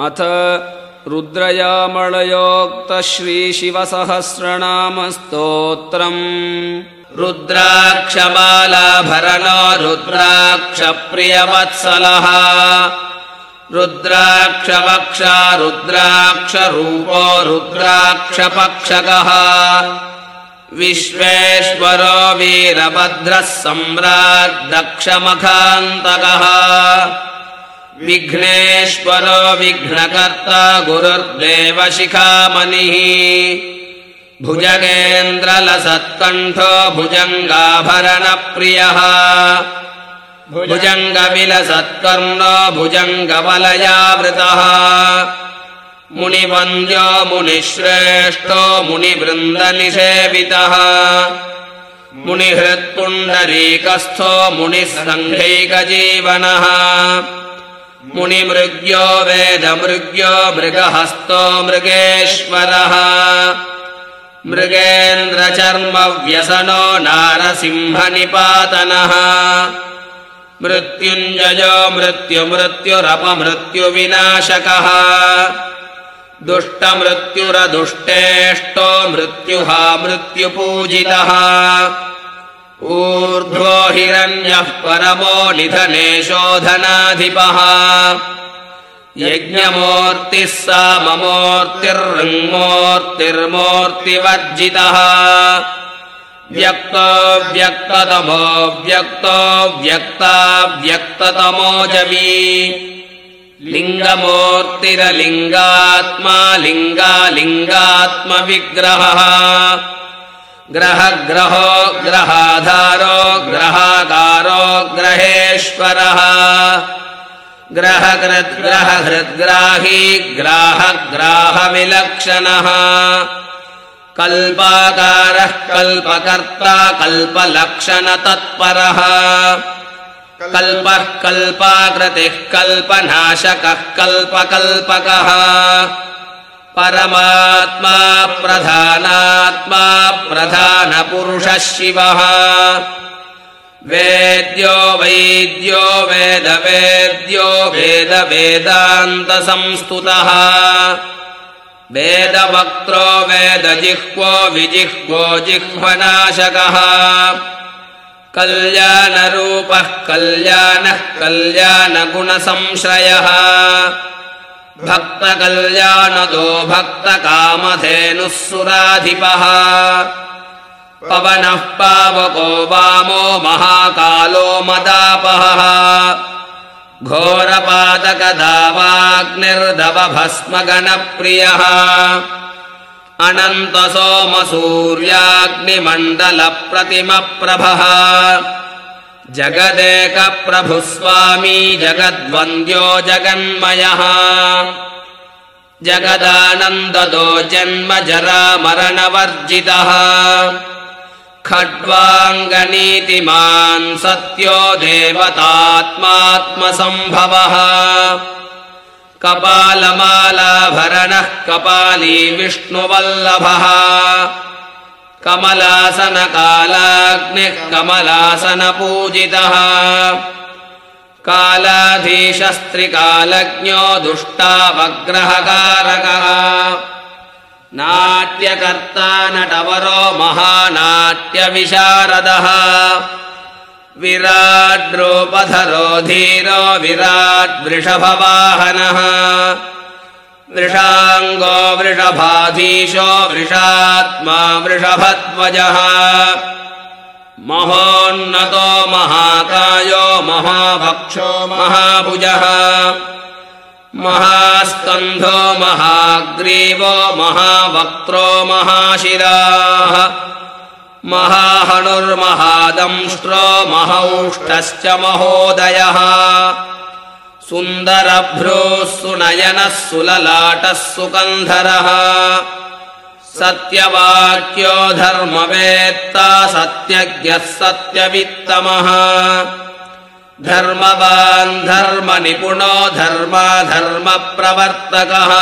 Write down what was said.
अथ रुद्रयामळयोक्तश्रीशिवसहस्रनामस्तोत्रम्। रुद्राक्षमालाभरणो रुद्राक्षप्रियवत्सलः। रुद्राक्षवक्षा रुद्राक्षरूपो रुद्राक्षपक्षकः विश्वेश्वरो वीरभद्रः सम्राड्दक्षमखान्तकः विघ्नेश्वरो विघ्नकर्ता गुरुर्देवशिखामणिः भुजगेन्द्रलसत्कण्ठो भुजङ्गाभरणप्रियः। भुजङ्गविलसत्कर्णो भुजङ्गवलयावृतः। मुनिवन्द्यो मुनिश्रेष्ठो मुनिवृन्दनिषेवितः। मुनिहृत्पुण्डरीकस्थो मुनिः सङ्घैकजीवनः मुनिमृग्यो वेदमृग्यो मृगहस्तो मृगेश्वरः। मृगेन्द्रचर्मव्यसनो नारसिंहनिपातनः। मृत्युञ्जयो मृत्युमृत्युरपमृत्युविनाशकः। दुष्टमृत्युरदुष्टेष्टो मृत्युहा मृत्युपूजितः हिरण्यः परमो निधने शोधनाधिपः यज्ञमूर्तिः व्यक्तो व्यक्ततमो व्यक्तो व्यक्ता व्यक्ततमो जवी। लिङ्गमूर्तिरलिङ्गात्मा लिङ्गालिङ्गात्मविग्रहः। ग्रहग्रहो ग्रहाधारो ग्रहाकारो ग्रहकृद्ग्रहहृद्ग्राही ग्राहग्राहविलक्षणः। कल्पाकारः कल्पकर्ता कल्पलक्षणतत्परः। कल्पः कल्पाकृतिः कल्पनाशकः कल्पकल्पकः। परमात्मा प्रधानात्मा प्रधानपुरुषः शिवः वेद्यो वैद्यो वेदवेद्यो वेदवेदान्तसंस्तुतः। वेदवक्त्रो वेदजिह्वो विजिह्वो जिह्वनाशकः। कल्याणरूपः कल्याणः कल्याणगुणसंश्रयः। भक्तकल्याणदो भक्तकामधेनुः सुराधिपः पवनः पावको वामो महाकालो मदापहः। घोरपादकदावाग्निर्दवभस्मगणप्रियः अनन्तसोमसूर्याग्निमण्डलप्रतिमप्रभः। जगदेकप्रभुस्वामी जगद्वन्द्यो जगन्मयः। जगदानन्ददो जन्म जरामरणवर्जितः खड्वाङ्गनीतिमान् सत्यो देवतात्मात्मसम्भवः। कपालमालाभरणः कपाली विष्णुवल्लभः। कमलासनकालाग्निः कमलासनपूजितः। कालाधीशस्त्रिकालज्ञो दुष्टावग्रहकारकः। नाट्यकर्ता नटवरो महानाट्यविशारदः विराड्रूपधरो धीरो विराड्वृषभवाहनः वृषाङ्गो वृषभाधीशो वृषात्मा वृषभध्वजः महोन्नतो महाकायो महाभक्षो महाभुजः। महास्कन्धो महाग्रीवो महावक्त्रो महाशिराः महाहणुर्महादंष्ट्रो महौष्ठश्च महोदयः। सुन्दरभ्रूः सुनयनः सुललाटः सुकन्धरः सत्यवाक्यो धर्मवेत्ता सत्यज्ञः सत्यवित्तमः। धर्मवान् धर्मनिपुणो धर्माधर्मप्रवर्तकः